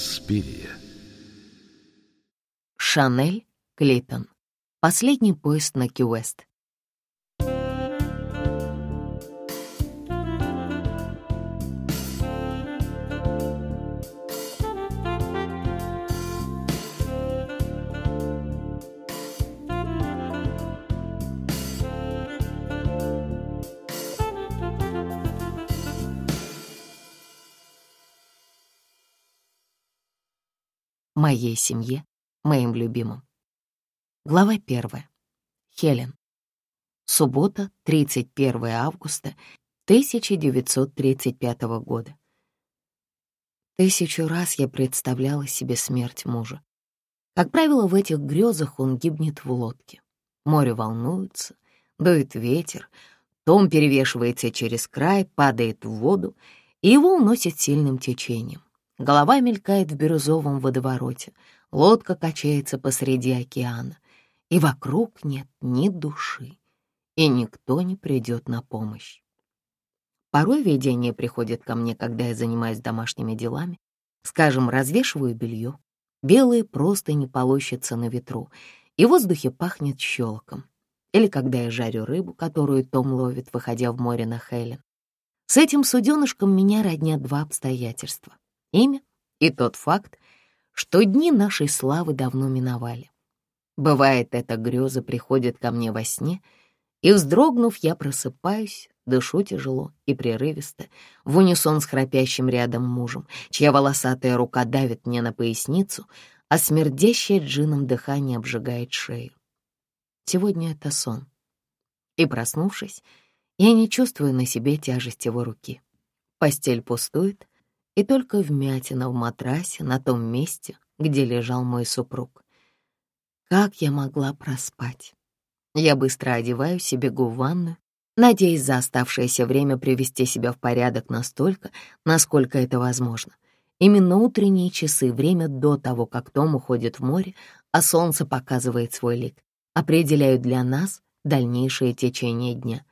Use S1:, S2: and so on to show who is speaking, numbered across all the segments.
S1: Инспирия.
S2: Шанель Клейтон. Последний поезд на Ки-Уэст. Моей семье, моим любимым. Глава первая. Хелен. Суббота, 31 августа 1935 года. Тысячу раз я представляла себе смерть мужа. Как правило, в этих грезах он гибнет в лодке. Море волнуется, дует ветер, Том перевешивается через край, падает в воду, и его уносит сильным течением. Голова мелькает в бирюзовом водовороте, лодка качается посреди океана, и вокруг нет ни души, и никто не придет на помощь. Порой видение приходит ко мне, когда я занимаюсь домашними делами, скажем, развешиваю белье, белые просто не полощутся на ветру, и в воздухе пахнет щелоком. Или когда я жарю рыбу, которую Том ловит, выходя в море на Хелен. С этим суденышком меня роднят два обстоятельства имя и тот факт, что дни нашей славы давно миновали. Бывает, эта греза приходит ко мне во сне, и, вздрогнув, я просыпаюсь, дышу тяжело и прерывисто, в унисон с храпящим рядом мужем, чья волосатая рука давит мне на поясницу, а смердящее джином дыхание обжигает шею. Сегодня это сон. И, проснувшись, я не чувствую на себе тяжесть его руки. Постель пустует, и только вмятина в матрасе на том месте, где лежал мой супруг. Как я могла проспать? Я быстро одеваюсь и бегу в ванную, надеясь за оставшееся время привести себя в порядок настолько, насколько это возможно. Именно утренние часы, время до того, как Том уходит в море, а солнце показывает свой лик, определяют для нас дальнейшее течение дня.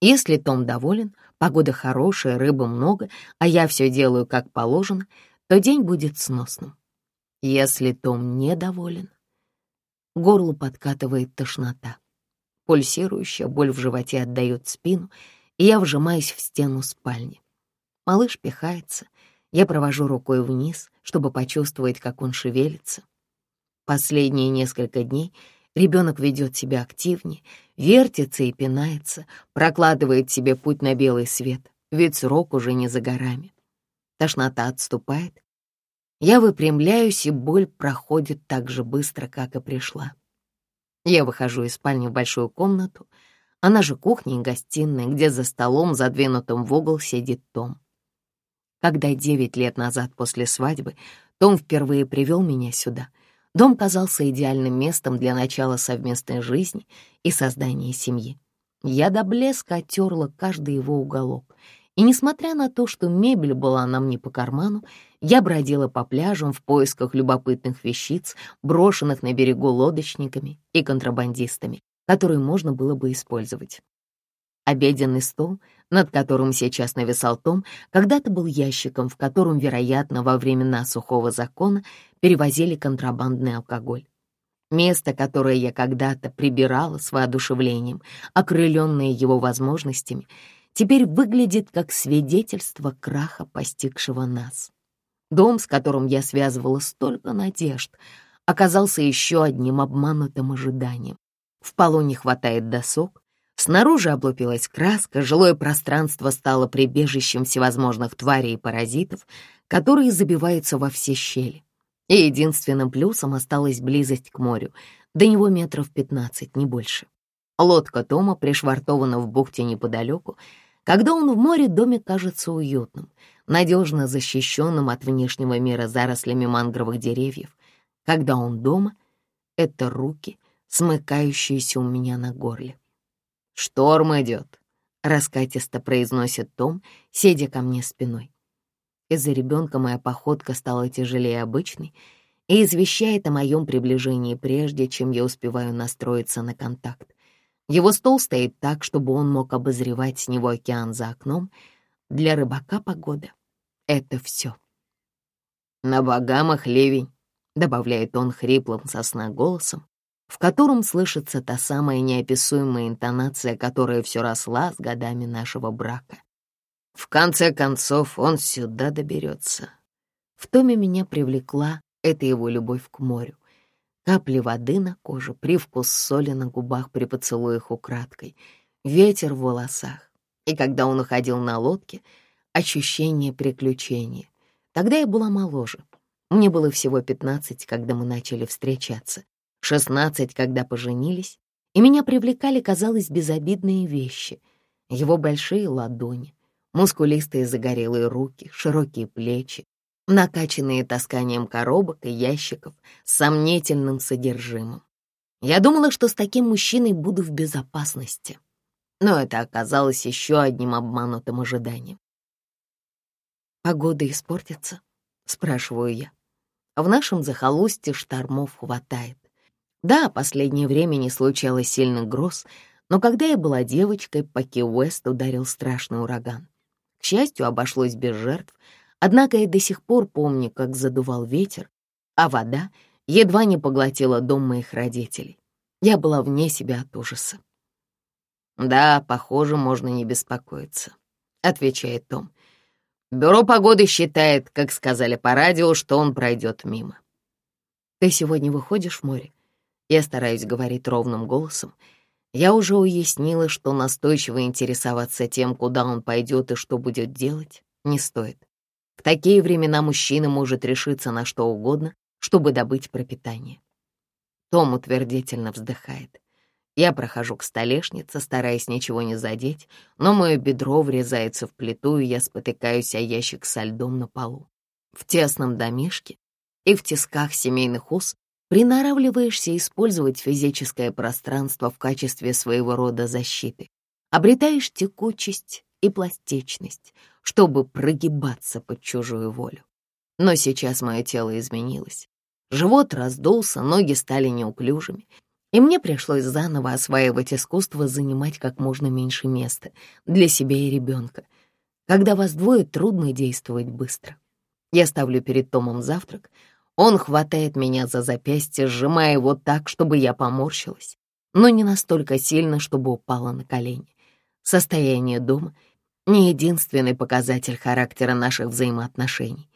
S2: Если Том доволен, погода хорошая, рыбы много, а я все делаю как положено, то день будет сносным. Если Том недоволен, горлу подкатывает тошнота. Пульсирующая боль в животе отдает спину, и я вжимаюсь в стену спальни. Малыш пихается, я провожу рукой вниз, чтобы почувствовать, как он шевелится. Последние несколько дней — Ребенок ведет себя активнее, вертится и пинается, прокладывает себе путь на белый свет, ведь срок уже не за горами. Тошнота отступает. Я выпрямляюсь, и боль проходит так же быстро, как и пришла. Я выхожу из спальни в большую комнату, она же кухня и гостиная, где за столом, задвинутым в угол, сидит Том. Когда девять лет назад после свадьбы Том впервые привел меня сюда — Дом казался идеальным местом для начала совместной жизни и создания семьи. Я до блеска оттерла каждый его уголок, и, несмотря на то, что мебель была нам не по карману, я бродила по пляжам в поисках любопытных вещиц, брошенных на берегу лодочниками и контрабандистами, которые можно было бы использовать. Обеденный стол, над которым сейчас нависал Том, когда-то был ящиком, в котором, вероятно, во времена сухого закона перевозили контрабандный алкоголь. Место, которое я когда-то прибирала с воодушевлением, окрыленное его возможностями, теперь выглядит как свидетельство краха, постигшего нас. Дом, с которым я связывала столько надежд, оказался еще одним обманутым ожиданием. В полу не хватает досок, Снаружи облупилась краска, жилое пространство стало прибежищем всевозможных тварей и паразитов, которые забиваются во все щели. И единственным плюсом осталась близость к морю, до него метров пятнадцать, не больше. Лодка Тома пришвартована в бухте неподалеку. Когда он в море, домик кажется уютным, надежно защищенным от внешнего мира зарослями мангровых деревьев. Когда он дома, это руки, смыкающиеся у меня на горле. «Шторм идет», — раскатисто произносит Том, сидя ко мне спиной. Из-за ребенка моя походка стала тяжелее обычной и извещает о моем приближении прежде, чем я успеваю настроиться на контакт. Его стол стоит так, чтобы он мог обозревать с него океан за окном. Для рыбака погода — это все. На богамах ливень, добавляет он хриплым сосна голосом, в котором слышится та самая неописуемая интонация, которая все росла с годами нашего брака. В конце концов, он сюда доберется. В томе меня привлекла эта его любовь к морю. Капли воды на коже, привкус соли на губах при поцелуях украдкой, ветер в волосах. И когда он уходил на лодке, ощущение приключения. Тогда я была моложе. Мне было всего пятнадцать, когда мы начали встречаться, шестнадцать, когда поженились, и меня привлекали, казалось, безобидные вещи. Его большие ладони, мускулистые загорелые руки, широкие плечи, накачанные тасканием коробок и ящиков с сомнительным содержимым. Я думала, что с таким мужчиной буду в безопасности, но это оказалось еще одним обманутым ожиданием. «Погода испортится?» — спрашиваю я. В нашем захолустье штормов хватает. Да, последнее время не случалось сильных гроз, но когда я была девочкой, по Ки-Уэст ударил страшный ураган. К счастью, обошлось без жертв, однако я до сих пор помню, как задувал ветер, а вода едва не поглотила дом моих родителей. Я была вне себя от ужаса. «Да, похоже, можно не беспокоиться», — отвечает Том. «Бюро погоды считает, как сказали по радио, что он пройдет мимо». «Ты сегодня выходишь в море?» Я стараюсь говорить ровным голосом, — я уже уяснила, что настойчиво интересоваться тем, куда он пойдет и что будет делать, не стоит. В такие времена мужчина может решиться на что угодно, чтобы добыть пропитание. Том утвердительно вздыхает. Я прохожу к столешнице, стараясь ничего не задеть, но мое бедро врезается в плиту, и я спотыкаюсь о ящик со льдом на полу. В тесном домишке и в тисках семейных уз приноравливаешься использовать физическое пространство в качестве своего рода защиты, обретаешь текучесть и пластичность, чтобы прогибаться под чужую волю. Но сейчас мое тело изменилось. Живот раздулся, ноги стали неуклюжими, и мне пришлось заново осваивать искусство занимать как можно меньше места для себя и ребенка. Когда вас двое, трудно действовать быстро. Я ставлю перед Томом завтрак, он хватает меня за запястье, сжимая его так, чтобы я поморщилась, но не настолько сильно, чтобы упала на колени. Состояние дома — не единственный показатель характера наших взаимоотношений.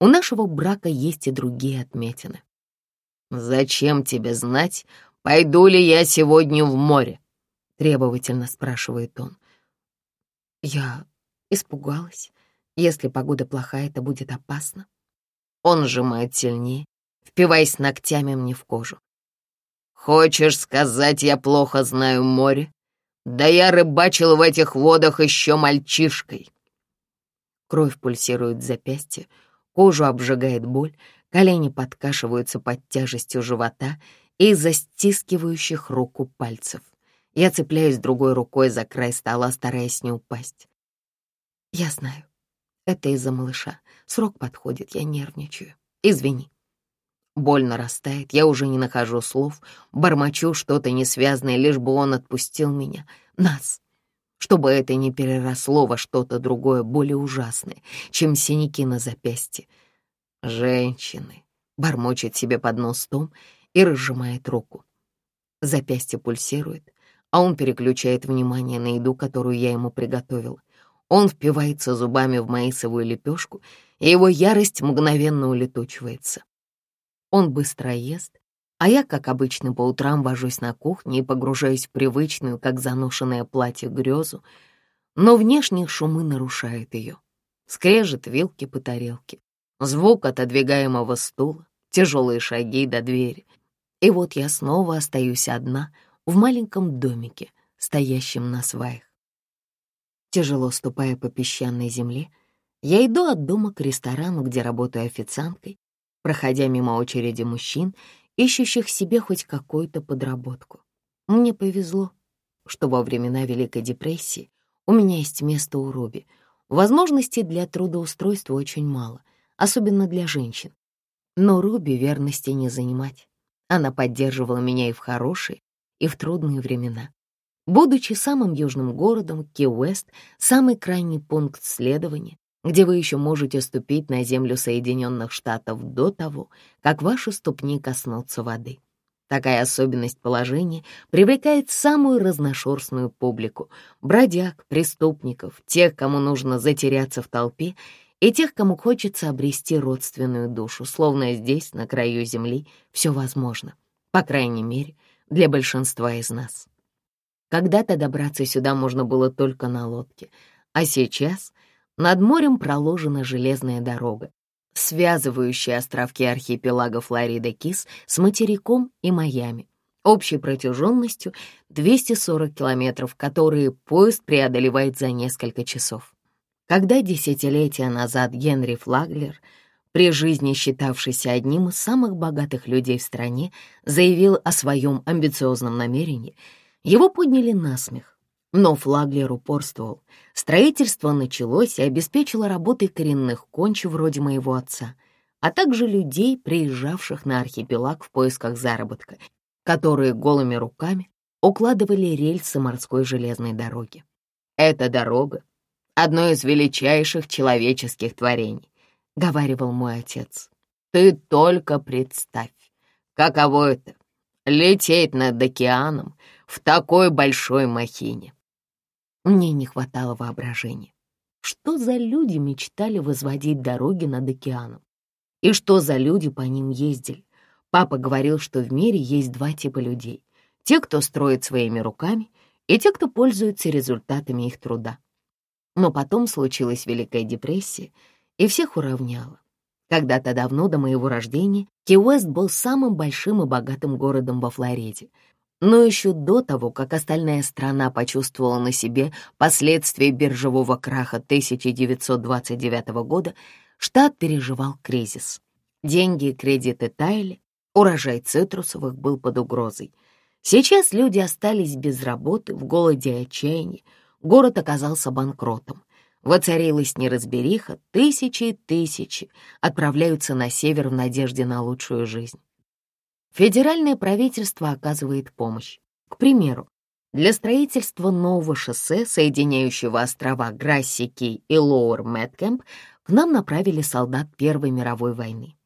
S2: У нашего брака есть и другие отметины. «Зачем тебе знать, пойду ли я сегодня в море?» — требовательно спрашивает он. Я испугалась. Если погода плохая, это будет опасно. Он сжимает сильнее, впиваясь ногтями мне в кожу. «Хочешь сказать, я плохо знаю море? Да я рыбачил в этих водах еще мальчишкой!» Кровь пульсирует в запястье, кожу обжигает боль, колени подкашиваются под тяжестью живота и из-за стискивающих руку пальцев. Я цепляюсь другой рукой за край стола, стараясь не упасть. Я знаю, это из-за малыша. Срок подходит, я нервничаю. Извини. Боль нарастает, я уже не нахожу слов, бормочу что-то несвязное, лишь бы он отпустил меня, нас, чтобы это не переросло во что-то другое, более ужасное, чем синяки на запястье. Женщины, бормочет себе под нос Том и разжимает руку. Запястье пульсирует, а он переключает внимание на еду, которую я ему приготовила. Он впивается зубами в маисовую лепешку, и его ярость мгновенно улетучивается. Он быстро ест, а я, как обычно, по утрам вожусь на кухне и погружаюсь в привычную, как заношенное платье, грезу, но внешние шумы нарушают ее. Скрежет вилки по тарелке, звук отодвигаемого стула, тяжелые шаги до двери. И вот я снова остаюсь одна в маленьком домике, стоящем на сваях. Тяжело ступая по песчаной земле, я иду от дома к ресторану, где работаю официанткой, проходя мимо очереди мужчин, ищущих себе хоть какую-то подработку. Мне повезло, что во времена Великой депрессии у меня есть место у Руби. Возможностей для трудоустройства очень мало, особенно для женщин. Но Руби верности не занимать. Она поддерживала меня и в хорошие, и в трудные времена. Будучи самым южным городом, Ки-Уэст — самый крайний пункт следования, где вы еще можете ступить на землю Соединенных Штатов до того, как ваши ступни коснутся воды. Такая особенность положения привлекает самую разношерстную публику — бродяг, преступников, тех, кому нужно затеряться в толпе, и тех, кому хочется обрести родственную душу, словно здесь, на краю земли, все возможно, по крайней мере, для большинства из нас. Когда-то добраться сюда можно было только на лодке, а сейчас над морем проложена железная дорога, связывающая островки архипелага Флорида-Кис с материком и Майами, общей протяженностью 240 километров, которые поезд преодолевает за несколько часов. Когда десятилетия назад Генри Флаглер, при жизни считавшийся одним из самых богатых людей в стране, заявил о своем амбициозном намерении, его подняли на смех. Но Флаглер упорствовал. Строительство началось и обеспечило работой коренных кончи вроде моего отца, а также людей, приезжавших на архипелаг в поисках заработка, которые голыми руками укладывали рельсы морской железной дороги. Эта дорога — одно из величайших человеческих творений, — говаривал мой отец. Ты только представь, каково это — лететь над океаном в такой большой махине. Мне не хватало воображения. Что за люди мечтали возводить дороги над океаном? И что за люди по ним ездили? Папа говорил, что в мире есть два типа людей. Те, кто строит своими руками, и те, кто пользуется результатами их труда. Но потом случилась Великая депрессия, и всех уравняла. Когда-то давно, до моего рождения, Ки-Уэст был самым большим и богатым городом во Флориде — но еще до того, как остальная страна почувствовала на себе последствия биржевого краха 1929 года, штат переживал кризис. Деньги и кредиты таяли, урожай цитрусовых был под угрозой. Сейчас люди остались без работы, в голоде и отчаянии. Город оказался банкротом. Воцарилась неразбериха, тысячи и тысячи отправляются на север в надежде на лучшую жизнь. Федеральное правительство оказывает помощь. К примеру, для строительства нового шоссе, соединяющего острова Грасси-Кей и Лоуэр Мэткэмп, к нам направили солдат Первой мировой войны.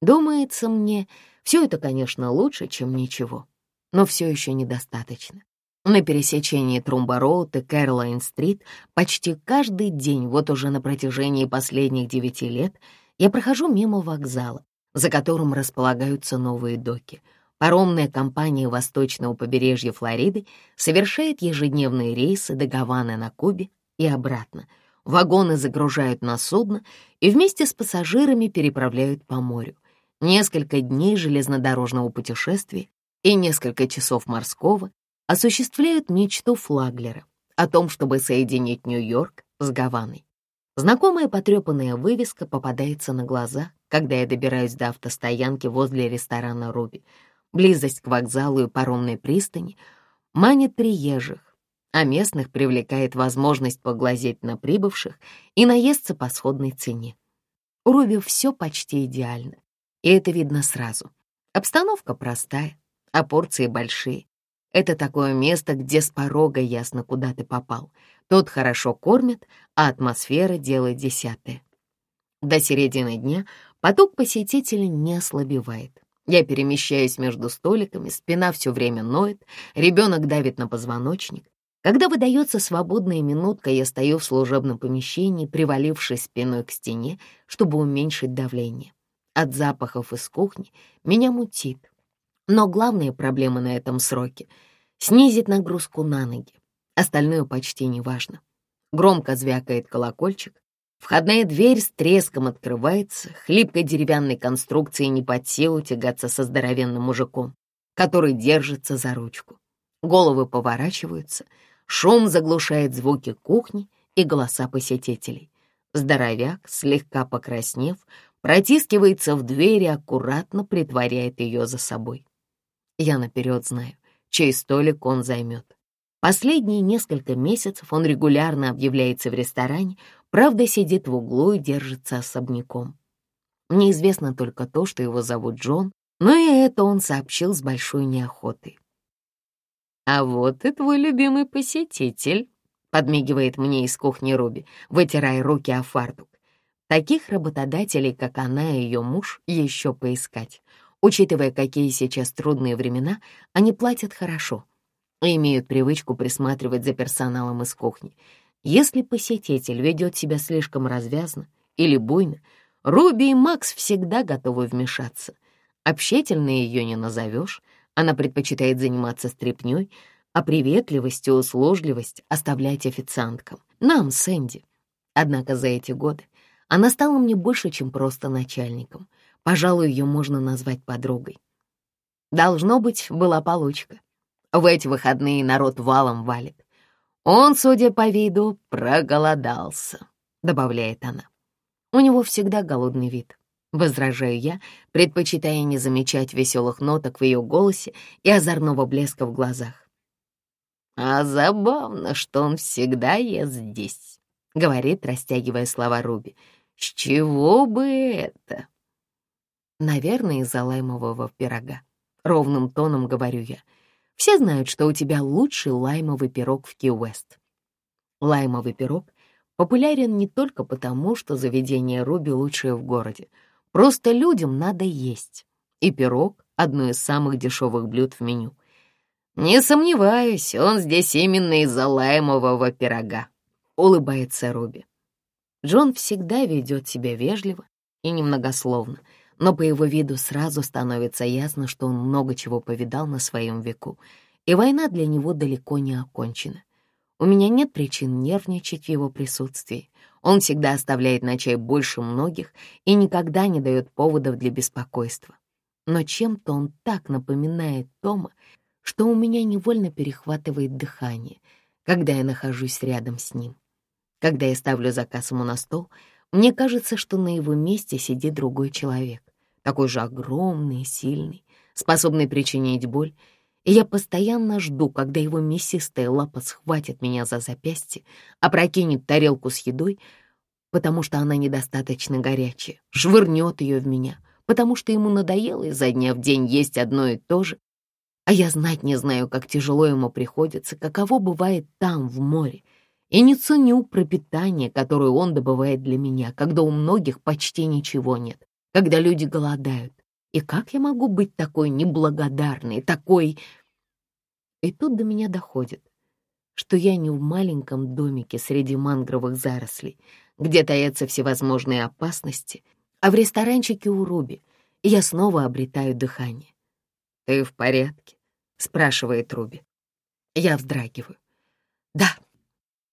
S2: Думается мне, все это, конечно, лучше, чем ничего, но все еще недостаточно. На пересечении Трумба-Роуд и Кэролайн-Стрит почти каждый день, вот уже на протяжении последних девяти лет, я прохожу мимо вокзала, за которым располагаются новые доки. Паромная компания восточного побережья Флориды совершает ежедневные рейсы до Гаваны на Кубе и обратно. Вагоны загружают на судно и вместе с пассажирами переправляют по морю. Несколько дней железнодорожного путешествия и несколько часов морского осуществляют мечту Флаглера о том, чтобы соединить Нью-Йорк с Гаваной. Знакомая потрепанная вывеска попадается на глаза, когда я добираюсь до автостоянки возле ресторана «Руби». Близость к вокзалу и паромной пристани манит приезжих, а местных привлекает возможность поглазеть на прибывших и наесться по сходной цене. У Руби все почти идеально, и это видно сразу. Обстановка простая, а порции большие. Это такое место, где с порога ясно, куда ты попал. Тут хорошо кормят, а атмосфера делает десятое. До середины дня поток посетителей не ослабевает. Я перемещаюсь между столиками, спина все время ноет, ребенок давит на позвоночник. Когда выдается свободная минутка, я стою в служебном помещении, привалившись спиной к стене, чтобы уменьшить давление. От запахов из кухни меня мутит. Но главная проблема на этом сроке — снизить нагрузку на ноги. Остальное почти не важно. Громко звякает колокольчик. Входная дверь с треском открывается, хлипкой деревянной конструкции не под силу тягаться со здоровенным мужиком, который держится за ручку. Головы поворачиваются, шум заглушает звуки кухни и голоса посетителей. Здоровяк, слегка покраснев, протискивается в дверь и аккуратно притворяет ее за собой. Я наперед знаю, чей столик он займет. Последние несколько месяцев он регулярно объявляется в ресторане, правда, сидит в углу и держится особняком. Мне известно только то, что его зовут Джон, но и это он сообщил с большой неохотой. «А вот и твой любимый посетитель», — подмигивает мне из кухни Руби, вытирая руки о фартук. Таких работодателей, как она и ее муж, еще поискать. Учитывая, какие сейчас трудные времена, они платят хорошо и имеют привычку присматривать за персоналом из кухни. Если посетитель ведет себя слишком развязно или буйно, Руби и Макс всегда готовы вмешаться. Общительной ее не назовешь, она предпочитает заниматься стряпнёй, а приветливость и услужливость оставлять официанткам, нам, Сэнди. Однако за эти годы она стала мне больше, чем просто начальником. Пожалуй, ее можно назвать подругой. Должно быть, была получка. В эти выходные народ валом валит. Он, судя по виду, проголодался, добавляет она. У него всегда голодный вид. Возражаю я, предпочитая не замечать веселых ноток в ее голосе и озорного блеска в глазах. «А забавно, что он всегда ест здесь», — говорит, растягивая слова Руби. «С чего бы это?» «Наверное, из-за лаймового пирога». Ровным тоном говорю я. «Все знают, что у тебя лучший лаймовый пирог в Ки-Уэст». Лаймовый пирог популярен не только потому, что заведение Руби лучшее в городе. Просто людям надо есть. И пирог — одно из самых дешевых блюд в меню. «Не сомневаюсь, он здесь именно из-за лаймового пирога», — улыбается Руби. Джон всегда ведет себя вежливо и немногословно, но по его виду сразу становится ясно, что он много чего повидал на своем веку, и война для него далеко не окончена. У меня нет причин нервничать в его присутствии. Он всегда оставляет на чай больше многих и никогда не дает поводов для беспокойства. Но чем-то он так напоминает Тома, что у меня невольно перехватывает дыхание, когда я нахожусь рядом с ним. Когда я ставлю заказ ему на стол, мне кажется, что на его месте сидит другой человек, такой же огромный и сильный, способный причинить боль, и я постоянно жду, когда его мясистая лапа схватит меня за запястье, опрокинет тарелку с едой, потому что она недостаточно горячая, швырнет ее в меня, потому что ему надоело изо дня в день есть одно и то же, а я знать не знаю, как тяжело ему приходится, каково бывает там, в море, и не ценю пропитание, которое он добывает для меня, когда у многих почти ничего нет, когда люди голодают. И как я могу быть такой неблагодарной, такой... И тут до меня доходит, что я не в маленьком домике среди мангровых зарослей, где таятся всевозможные опасности, а в ресторанчике у Руби, я снова обретаю дыхание. «Ты в порядке?» — спрашивает Руби. Я вздрагиваю. «Да,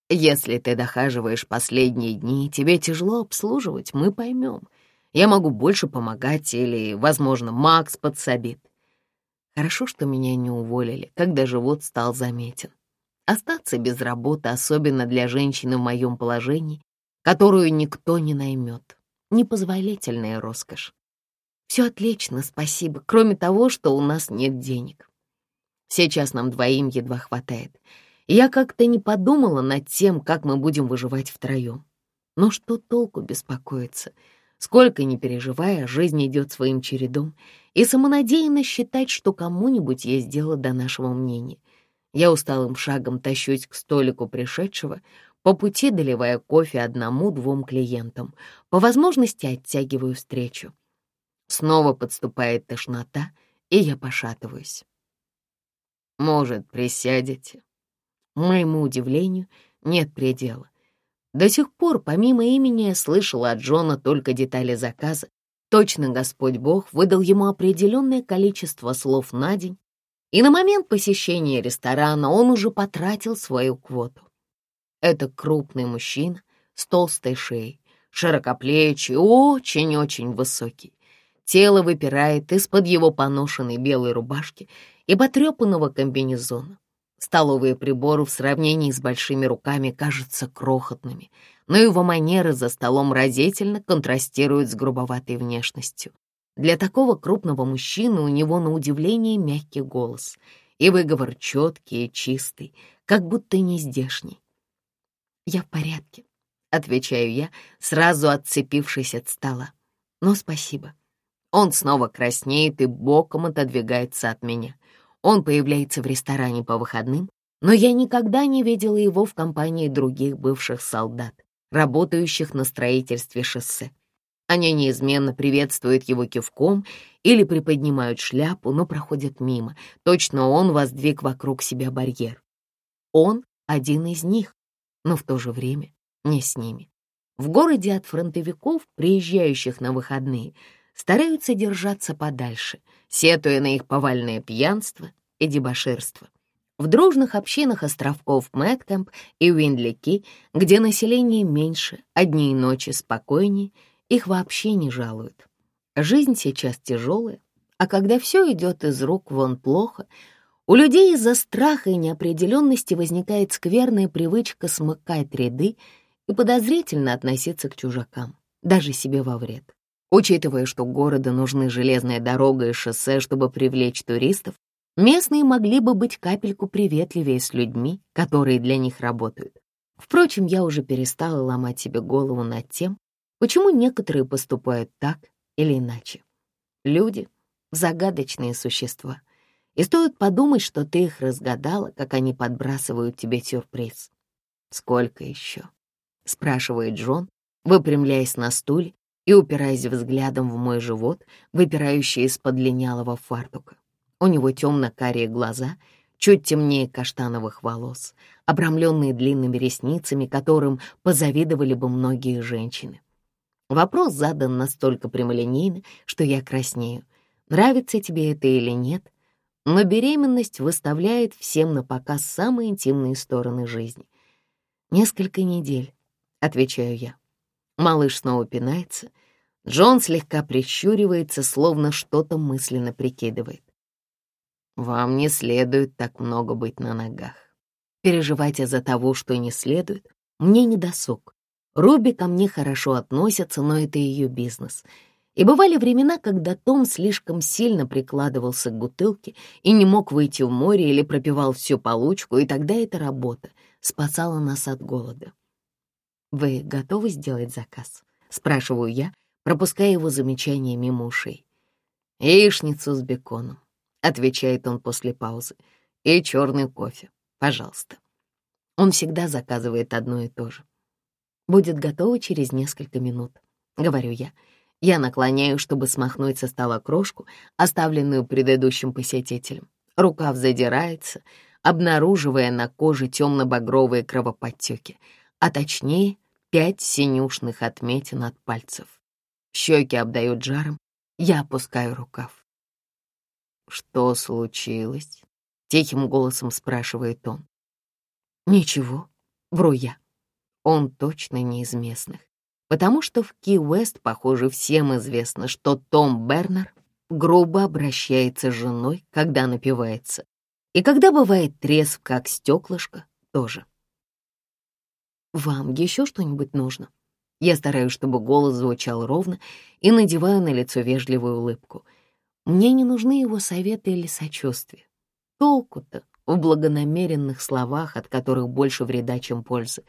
S2: если ты дохаживаешь последние дни, тебе тяжело обслуживать, мы поймем. Я могу больше помогать или, возможно, Макс подсобит. Хорошо, что меня не уволили, когда живот стал заметен. Остаться без работы, особенно для женщины в моем положении, которую никто не наймет. Непозволительная роскошь. Все отлично, спасибо, кроме того, что у нас нет денег. Сейчас нам двоим едва хватает. Я как-то не подумала над тем, как мы будем выживать втроем. Но что толку беспокоиться? Сколько ни переживая, жизнь идет своим чередом, и самонадеянно считать, что кому-нибудь есть дело до нашего мнения. Я усталым шагом тащусь к столику пришедшего, по пути доливая кофе одному-двум клиентам, по возможности оттягиваю встречу. Снова подступает тошнота, и я пошатываюсь. «Может, присядете?» Моему удивлению нет предела. До сих пор, помимо имени, я слышала от Джона только детали заказа. Точно Господь Бог выдал ему определенное количество слов на день, и на момент посещения ресторана он уже потратил свою квоту. Это крупный мужчина с толстой шеей, широкоплечий, очень-очень высокий. Тело выпирает из-под его поношенной белой рубашки и потрепанного комбинезона. Столовые приборы в сравнении с большими руками кажутся крохотными, но его манеры за столом разительно контрастируют с грубоватой внешностью. Для такого крупного мужчины у него на удивление мягкий голос, и выговор четкий и чистый, как будто не здешний. «Я в порядке», — отвечаю я, сразу отцепившись от стола. «Но спасибо». Он снова краснеет и боком отодвигается от меня. Он появляется в ресторане по выходным, но я никогда не видела его в компании других бывших солдат, работающих на строительстве шоссе. Они неизменно приветствуют его кивком или приподнимают шляпу, но проходят мимо. Точно он воздвиг вокруг себя барьер. Он один из них, но в то же время не с ними. В городе от фронтовиков, приезжающих на выходные, стараются держаться подальше, сетуя на их повальное пьянство и дебоширство. В дружных общинах островков Мэткэмп и Уиндлики, где население меньше, одни ночи спокойнее, их вообще не жалуют. Жизнь сейчас тяжелая, а когда все идет из рук вон плохо, у людей из-за страха и неопределенности возникает скверная привычка смыкать ряды и подозрительно относиться к чужакам, даже себе во вред. Учитывая, что городу нужны железная дорога и шоссе, чтобы привлечь туристов, местные могли бы быть капельку приветливее с людьми, которые для них работают. Впрочем, я уже перестала ломать себе голову над тем, почему некоторые поступают так или иначе. Люди — загадочные существа, и стоит подумать, что ты их разгадала, как они подбрасывают тебе сюрприз. «Сколько еще?» — спрашивает Джон, выпрямляясь на стуле и упираясь взглядом в мой живот, выпирающий из-под линялого фартука. У него темно-карие глаза, чуть темнее каштановых волос, обрамленные длинными ресницами, которым позавидовали бы многие женщины. Вопрос задан настолько прямолинейно, что я краснею. Нравится тебе это или нет, но беременность выставляет всем на показ самые интимные стороны жизни. Несколько недель, отвечаю я. Малыш снова пинается. Джон слегка прищуривается, словно что-то мысленно прикидывает. Вам не следует так много быть на ногах. Переживать из-за того, что не следует, мне не досуг. Руби ко мне хорошо относится, но это ее бизнес. И бывали времена, когда Том слишком сильно прикладывался к бутылке и не мог выйти в море или пропивал всю получку, и тогда эта работа спасала нас от голода. «Вы готовы сделать заказ?» — спрашиваю я, пропуская его замечание мимо ушей. «Яичницу с беконом», отвечает он после паузы. И черный кофе, пожалуйста. Он всегда заказывает одно и то же. Будет готово через несколько минут, говорю я. Я наклоняю, чтобы смахнуть со стола крошку, оставленную предыдущим посетителем. Рукав задирается, обнаруживая на коже темно-багровые кровоподтеки, а точнее пять синюшных отметин от пальцев. Щеки обдают жаром, я опускаю рукав. «Что случилось?» — тихим голосом спрашивает он. «Ничего, вру я. Он точно не из местных, потому что в Ки-Уэст, похоже, всем известно, что Том Бернер грубо обращается с женой, когда напивается, и когда бывает трезв, как стеклышко, тоже. «Вам еще что-нибудь нужно?» Я стараюсь, чтобы голос звучал ровно, и надеваю на лицо вежливую улыбку — мне не нужны его советы или сочувствия. Толку-то в благонамеренных словах, от которых больше вреда, чем пользы.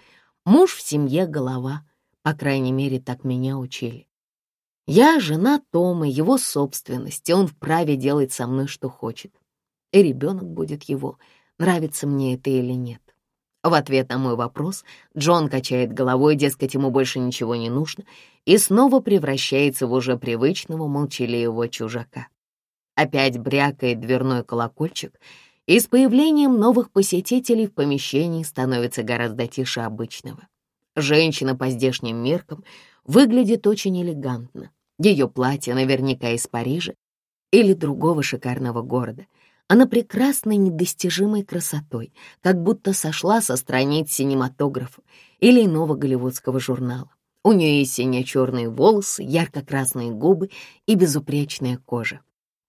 S2: Муж в семье — голова, по крайней мере, так меня учили. Я жена Тома, его собственность, и он вправе делать со мной, что хочет. И ребенок будет его, нравится мне это или нет. В ответ на мой вопрос Джон качает головой, дескать, ему больше ничего не нужно, и снова превращается в уже привычного молчаливого чужака. Опять брякает дверной колокольчик, и с появлением новых посетителей в помещении становится гораздо тише обычного. Женщина по здешним меркам выглядит очень элегантно. Ее платье наверняка из Парижа или другого шикарного города. Она прекрасной недостижимой красотой, как будто сошла со страниц синематографа или иного голливудского журнала. У нее есть сине-черные волосы, ярко-красные губы и безупречная кожа.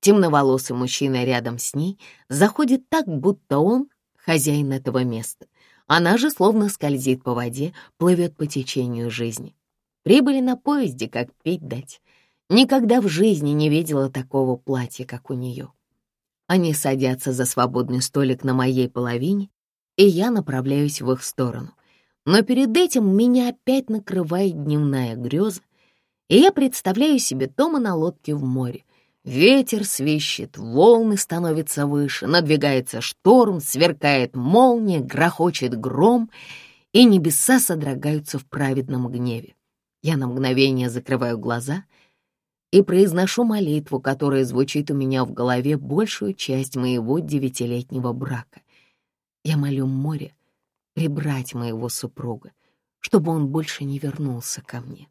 S2: Темноволосый мужчина рядом с ней заходит так, будто он хозяин этого места. Она же словно скользит по воде, плывет по течению жизни. Прибыли на поезде, как пить дать. Никогда в жизни не видела такого платья, как у нее. Они садятся за свободный столик на моей половине, и я направляюсь в их сторону. Но перед этим меня опять накрывает дневная греза, и я представляю себе Тома на лодке в море, Ветер свищет, волны становятся выше, надвигается шторм, сверкает молния, грохочет гром, и небеса содрогаются в праведном гневе. Я на мгновение закрываю глаза и произношу молитву, которая звучит у меня в голове большую часть моего девятилетнего брака. Я молю море прибрать моего супруга, чтобы он больше не вернулся ко мне.